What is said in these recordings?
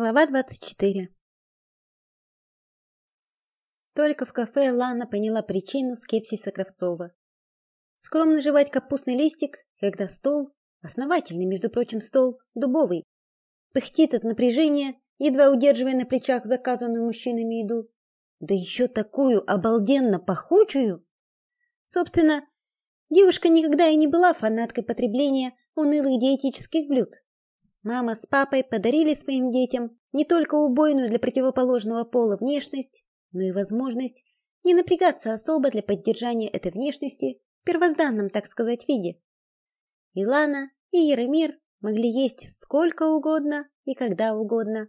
Глава 24. Только в кафе Лана поняла причину скепсиса Кравцова. Скромно жевать капустный листик, когда стол, основательный, между прочим, стол, дубовый, пыхтит от напряжения, едва удерживая на плечах заказанную мужчинами еду. Да еще такую обалденно пахучую! Собственно, девушка никогда и не была фанаткой потребления унылых диетических блюд. Мама с папой подарили своим детям не только убойную для противоположного пола внешность, но и возможность не напрягаться особо для поддержания этой внешности в первозданном, так сказать, виде. Илана и Яромир могли есть сколько угодно и когда угодно.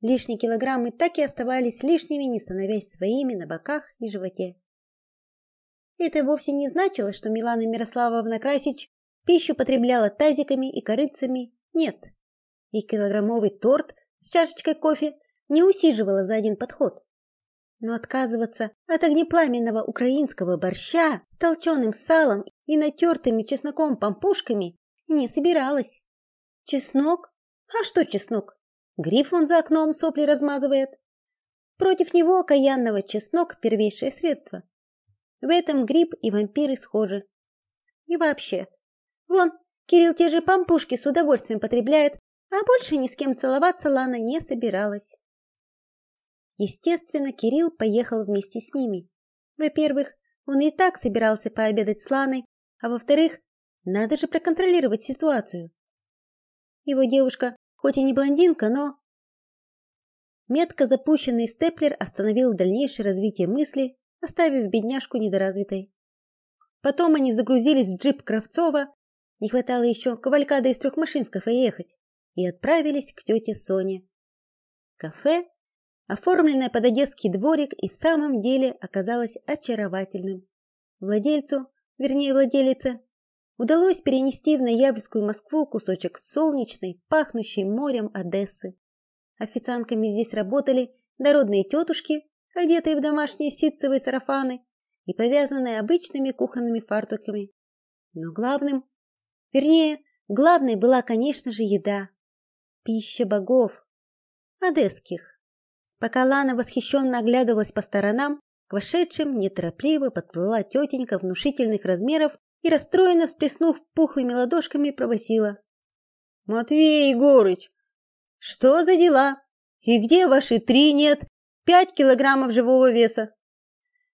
Лишние килограммы так и оставались лишними, не становясь своими на боках и животе. Это вовсе не значило, что Милана Мирославовна Красич пищу потребляла тазиками и корыцами. Нет и килограммовый торт с чашечкой кофе не усиживала за один подход. Но отказываться от огнепламенного украинского борща с толченым салом и натертыми чесноком пампушками не собиралась. Чеснок? А что чеснок? Гриб вон за окном сопли размазывает. Против него окаянного чеснок первейшее средство. В этом гриб и вампиры схожи. И вообще, вон Кирилл те же пампушки с удовольствием потребляет, а больше ни с кем целоваться Лана не собиралась. Естественно, Кирилл поехал вместе с ними. Во-первых, он и так собирался пообедать с Ланой, а во-вторых, надо же проконтролировать ситуацию. Его девушка, хоть и не блондинка, но метко запущенный степлер остановил дальнейшее развитие мысли, оставив бедняжку недоразвитой. Потом они загрузились в джип Кравцова, не хватало еще кавалькады из трех машин в кафе ехать и отправились к тете Соне. Кафе, оформленное под одесский дворик, и в самом деле оказалось очаровательным. Владельцу, вернее владелице, удалось перенести в ноябрьскую Москву кусочек солнечной, пахнущей морем Одессы. Официантками здесь работали дородные тетушки, одетые в домашние ситцевые сарафаны и повязанные обычными кухонными фартуками. Но главным, вернее, главной была, конечно же, еда пища богов, одесских. Пока Лана восхищенно оглядывалась по сторонам, к вошедшим неторопливо подплыла тетенька внушительных размеров и расстроенно всплеснув пухлыми ладошками, пробасила: "Матвей Егорыч, что за дела? И где ваши три нет пять килограммов живого веса?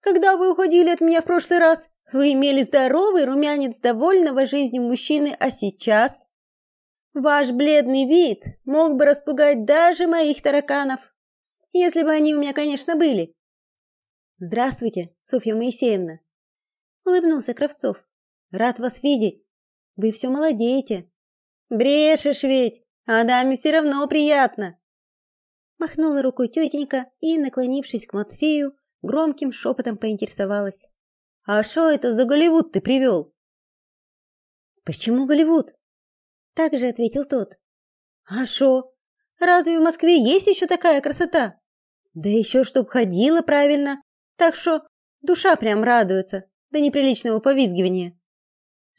Когда вы уходили от меня в прошлый раз, вы имели здоровый румянец довольного жизнью мужчины, а сейчас Ваш бледный вид мог бы распугать даже моих тараканов, если бы они у меня, конечно, были. Здравствуйте, Софья Моисеевна. Улыбнулся Кравцов. Рад вас видеть. Вы все молодеете. Брешешь ведь, а даме все равно приятно. Махнула рукой тетенька и, наклонившись к Матфею, громким шепотом поинтересовалась: "А что это за Голливуд ты привел?» "Почему Голливуд?" также ответил тот. А шо? Разве в Москве есть еще такая красота? Да еще чтоб ходила правильно. Так что душа прям радуется до неприличного повизгивания.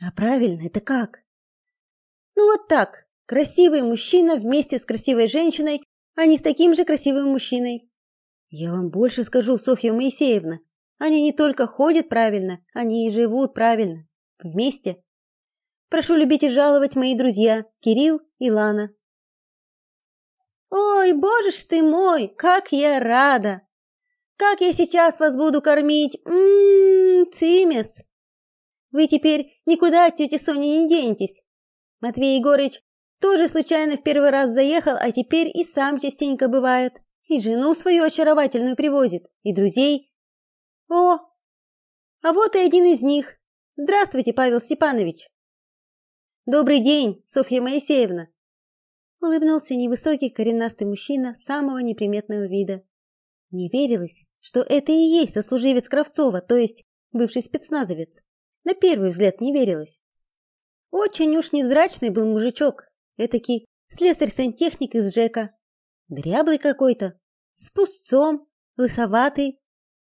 А правильно это как? Ну вот так. Красивый мужчина вместе с красивой женщиной, а не с таким же красивым мужчиной. Я вам больше скажу, Софья Моисеевна, они не только ходят правильно, они и живут правильно. Вместе. Прошу любить и жаловать мои друзья Кирилл и Лана. Ой, боже ж ты мой, как я рада. Как я сейчас вас буду кормить. Мм, цимес. Вы теперь никуда от тети Сони не денетесь. Матвей Егорыч тоже случайно в первый раз заехал, а теперь и сам частенько бывает. И жену свою очаровательную привозит, и друзей. О, а вот и один из них. Здравствуйте, Павел Степанович. Добрый день, Софья Моисеевна. Улыбнулся невысокий коренастый мужчина самого неприметного вида. Не верилось, что это и есть сослуживец Кравцова, то есть бывший спецназовец. На первый взгляд не верилось. Очень уж невзрачный был мужичок, этакий слесарь-сантехник из ЖЭКа. Дряблый какой-то, с пустцом, лысоватый,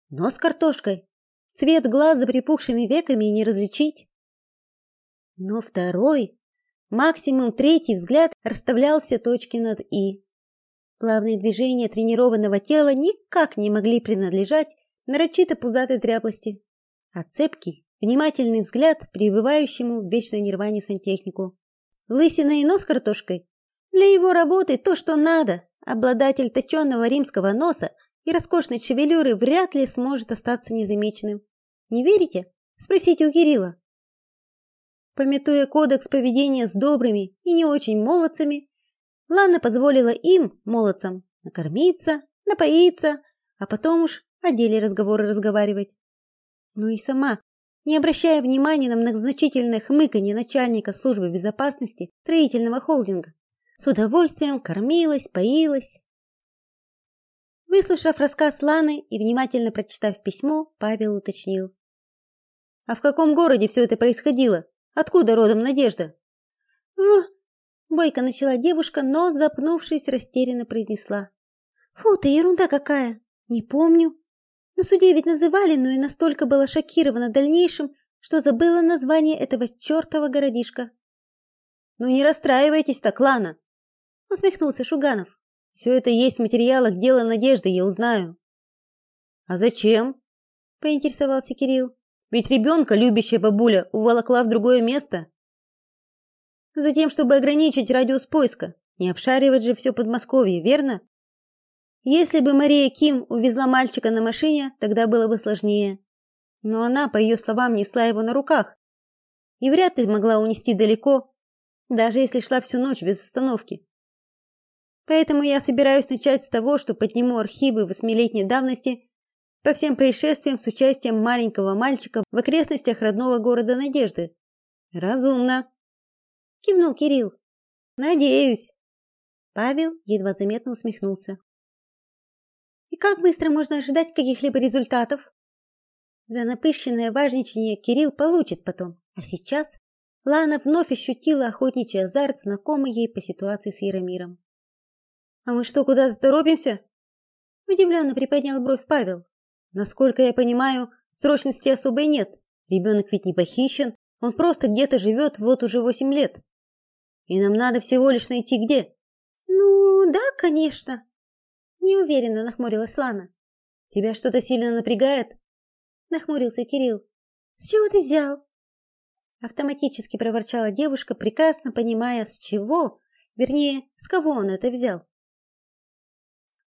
нос картошкой. Цвет глаз за припухшими веками не различить. Но второй Максимум третий взгляд расставлял все точки над «и». Плавные движения тренированного тела никак не могли принадлежать нарочито пузатой дряблости, а цепкий, внимательный взгляд пребывающему в вечной нирване сантехнику. Лысина и нос картошкой для его работы то, что надо. Обладатель точенного римского носа и роскошной шевелюры вряд ли сможет остаться незамеченным. Не верите? Спросите у Кирилла. Пометуя кодекс поведения с добрыми и не очень молодцами, Лана позволила им, молодцам, накормиться, напоиться, а потом уж о деле разговоры разговаривать. Ну и сама, не обращая внимания на многозначительное хмыканье начальника службы безопасности строительного холдинга, с удовольствием кормилась, поилась. Выслушав рассказ Ланы и внимательно прочитав письмо, Павел уточнил: "А в каком городе все это происходило? Откуда родом Надежда?" "В Бойко начала девушка, но, запнувшись, растерянно произнесла: "Фу, ты ерунда какая. Не помню. На суде ведь называли, но я настолько была шокирована дальнейшим, что забыла название этого чертова городишка. Ну не расстраивайтесь так, Лана, усмехнулся Шуганов. Все это есть в материалах дела Надежды, я узнаю. А зачем? поинтересовался Кирилл. Ведь ребенка любящая бабуля уволокла в другое место. Затем, чтобы ограничить радиус поиска, не обшаривать же все Подмосковье, верно? Если бы Мария Ким увезла мальчика на машине, тогда было бы сложнее. Но она, по ее словам, несла его на руках и вряд ли могла унести далеко, даже если шла всю ночь без остановки. Поэтому я собираюсь начать с того, что подниму архивы восьмилетней давности по всем происшествиям с участием маленького мальчика в окрестностях родного города Надежды. Разумно, кивнул Кирилл. Надеюсь. Павел едва заметно усмехнулся. И как быстро можно ожидать каких-либо результатов? За напыщенное важничание Кирилл получит потом, а сейчас Лана вновь ощутила охотничий азарт, знакомый ей по ситуации с Яромиром. А мы что, куда-то торопимся? Удивленно приподнял бровь Павел. Насколько я понимаю, срочности особой нет. Ребенок ведь не похищен, он просто где-то живет вот уже восемь лет. И нам надо всего лишь найти где. Ну, да, конечно. Неуверенно нахмурилась Лана. Тебя что-то сильно напрягает? Нахмурился Кирилл. С чего ты взял? Автоматически проворчала девушка, прекрасно понимая, с чего, вернее, с кого он это взял.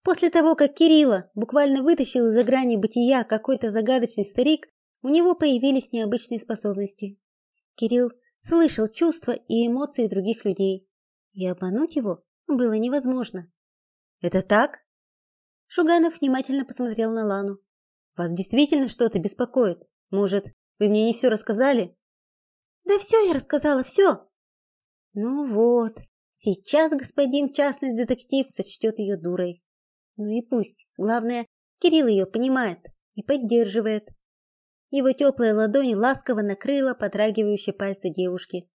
После того, как Кирилла буквально вытащил из-за грани бытия какой-то загадочный старик, у него появились необычные способности. Кирилл слышал чувства и эмоции других людей, и обмануть его было невозможно. Это так? Шуганов внимательно посмотрел на Лану. Вас действительно что-то беспокоит? Может, вы мне не все рассказали? Да все я рассказала, все. Ну вот, сейчас господин частный детектив сочтет ее дурой. Ну и пусть. Главное, Кирилл ее понимает и поддерживает. Его теплая ладонь ласково накрыла подрагивающие пальцы девушки.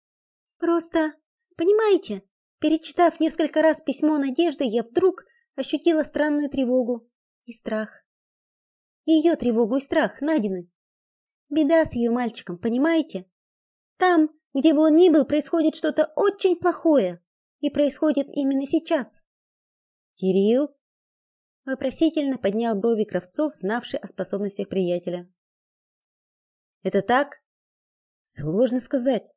Просто, понимаете, перечитав несколько раз письмо Надежды, я вдруг ощутила странную тревогу и страх. Ее тревогу и страх найдены. Беда с ее мальчиком, понимаете? Там, где бы он ни был, происходит что-то очень плохое, и происходит именно сейчас. Кирилл вопросительно поднял брови Кравцов, знавший о способностях приятеля. Это так? Сложно сказать.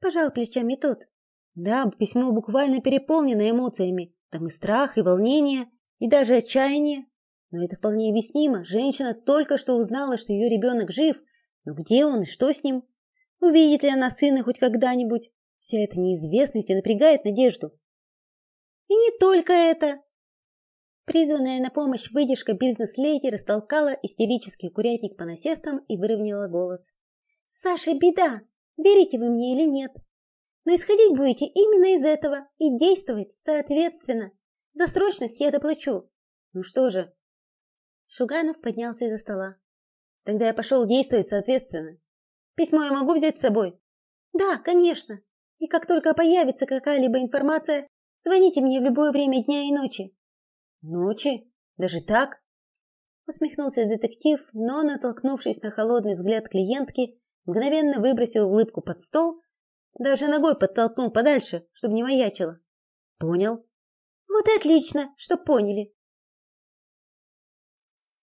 Пожал плечами тот. Да, письмо буквально переполнено эмоциями. Там и страх, и волнение, и даже отчаяние. Но это вполне объяснимо. Женщина только что узнала, что ее ребенок жив. Но где он и что с ним? Увидит ли она сына хоть когда-нибудь? Вся эта неизвестность и напрягает надежду. И не только это. Призванная на помощь выдержка бизнес-леди растолкала истерический курятник по насестам и выровняла голос. «Саша, беда! Верите вы мне или нет? Но исходить будете именно из этого и действовать соответственно. За срочность я доплачу. Ну что же?» Шуганов поднялся из-за стола. «Тогда я пошел действовать соответственно. Письмо я могу взять с собой?» «Да, конечно. И как только появится какая-либо информация, звоните мне в любое время дня и ночи. Ночи? Даже так? Усмехнулся детектив, но, натолкнувшись на холодный взгляд клиентки, мгновенно выбросил улыбку под стол, даже ногой подтолкнул подальше, чтобы не маячила. Понял? Вот и отлично, что поняли.